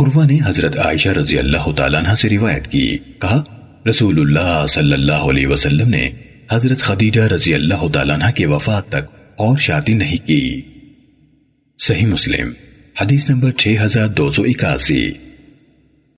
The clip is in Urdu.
عروہ نے حضرت عائشہ رضی اللہ تعالیٰ عنہ سے روایت کی، کہا، رسول اللہ صلی اللہ علیہ وسلم نے حضرت خدیجہ رضی اللہ تعالیٰ عنہ کے وفات تک اور شادی نہیں کی۔ صحیح مسلم، حدیث نمبر 6281